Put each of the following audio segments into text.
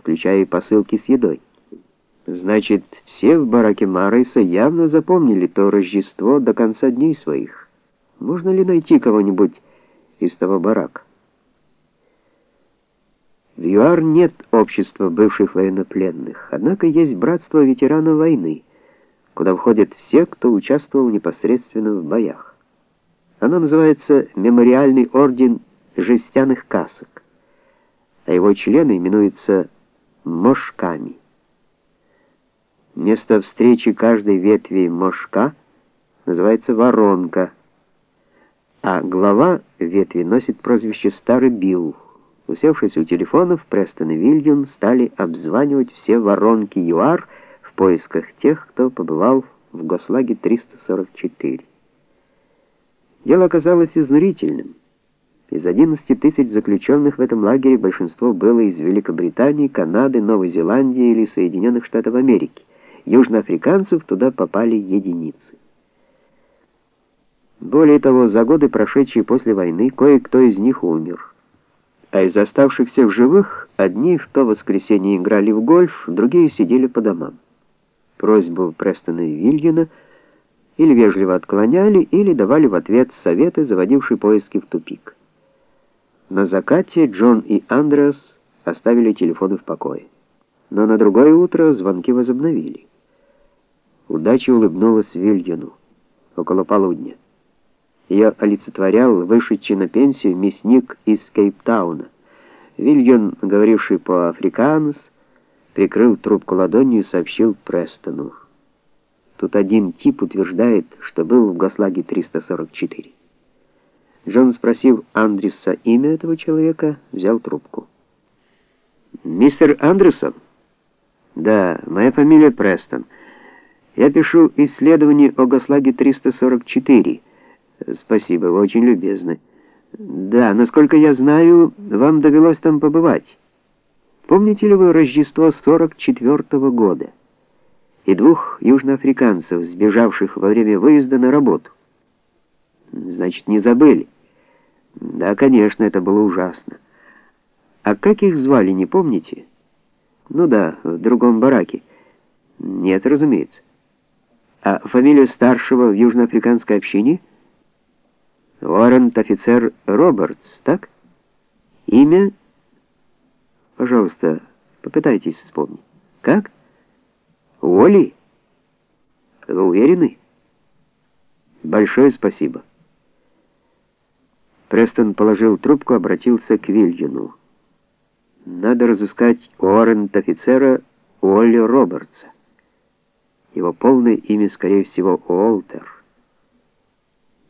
включая и посылки с едой. Значит, все в бараке Марайса явно запомнили то Рождество до конца дней своих. Можно ли найти кого-нибудь из того барака? В ЮАР нет общества бывших военнопленных, однако есть братство ветеранов войны, куда входят все, кто участвовал непосредственно в боях. Оно называется Мемориальный орден жестяных касок, а его члены именуются мошками. Место встречи каждой ветви мошка называется воронка, а глава ветви носит прозвище Старый Билл. Усевшись у телефонов, Престон и Вильюн стали обзванивать все воронки ЮАР в поисках тех, кто побывал в Гослаге 344. Дело оказалось изнурительным. Из 11 тысяч заключенных в этом лагере большинство было из Великобритании, Канады, Новой Зеландии или Соединенных Штатов Америки. Южноафриканцев туда попали единицы. Более того, за годы, прошедшие после войны, кое-кто из них умер. А из оставшихся в живых одни в то воскресенье играли в гольф, другие сидели по домам. Просьбу Престона и Вильгена или вежливо отклоняли, или давали в ответ советы, заводившие поиски в тупик. На закате Джон и Андреас оставили телефоны в покое. Но на другое утро звонки возобновили. Удача улыбнулась Вильгену около полудня. Ее олицетворял вышедший на пенсию мясник из Кейптауна. Вильген, говоривший по-африканс, прикрыл трубку ладонью и сообщил Престону. Тут один тип утверждает, что был в Гослаге 344. Джон спросил Андреса имя этого человека, взял трубку. «Мистер Андерсон?» «Да, моя фамилия Престон. Я пишу исследование о Гослаге 344». Спасибо, вы очень любезны. Да, насколько я знаю, вам довелось там побывать. Помните ли вы Рождество 44 -го года и двух южноафриканцев, сбежавших во время выезда на работу? Значит, не забыли. Да, конечно, это было ужасно. А как их звали, не помните? Ну да, в другом бараке. Нет, разумеется. А фамилию старшего в южноафриканской общине? Уоррент-офицер Робертс, так? Имя? Пожалуйста, попытайтесь вспомнить. Как? Уолли? Вы уверены? Большое спасибо. Престон положил трубку, обратился к Вильюну. Надо разыскать Уоррент-офицера Уолли Робертса. Его полное имя, скорее всего, Уолтер.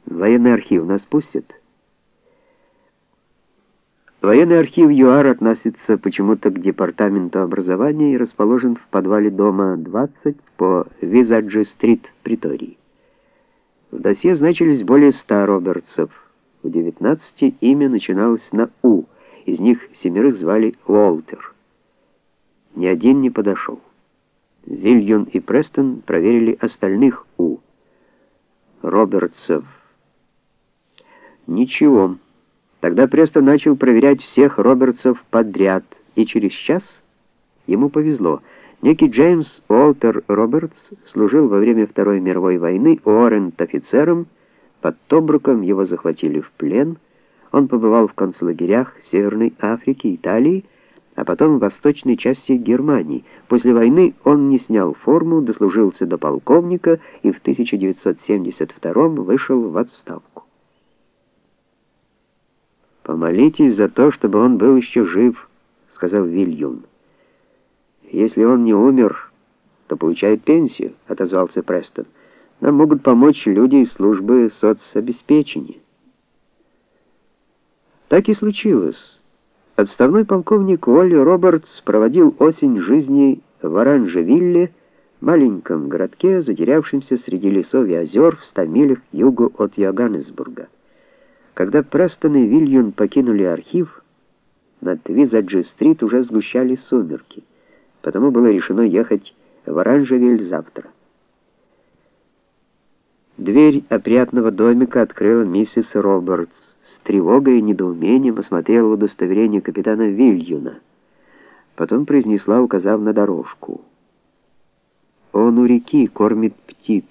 Военный архив нас пустят? Военный архив ЮАР относится почему-то к департаменту образования и расположен в подвале дома 20 по Визаджи-стрит, Притории. В досье значились более 100 Робертсов. В 19 имя начиналось на У. Из них семерых звали Уолтер. Ни один не подошел. Вильюн и Престон проверили остальных У. Робертсов Ничего. Тогда Престон начал проверять всех Робертсов подряд, и через час ему повезло. Некий Джеймс Уолтер Робертс служил во время Второй мировой войны Уоррент-офицером, под Тобруком его захватили в плен, он побывал в концлагерях в Северной Африке, Италии, а потом в восточной части Германии. После войны он не снял форму, дослужился до полковника и в 1972 вышел в отставку. Помолитесь за то, чтобы он был еще жив, сказал Вильюм. Если он не умер, то получает пенсию, отозвался Престон. Нам могут помочь люди из службы соцобеспечения. Так и случилось. Отставной полковник Уолли Робертс проводил осень жизни в Оранжевилле, маленьком городке, затерявшемся среди лесов и озер в ста милях к югу от Йоганнесбурга. Когда Престон и Вильюн покинули архив, над Визаджи-стрит уже сгущались сумерки, потому было решено ехать в Оранжевиль завтра. Дверь опрятного домика открыла миссис Робертс. С тревогой и недоумением осмотрела удостоверение капитана Вильюна. Потом произнесла, указав на дорожку. Он у реки кормит птиц.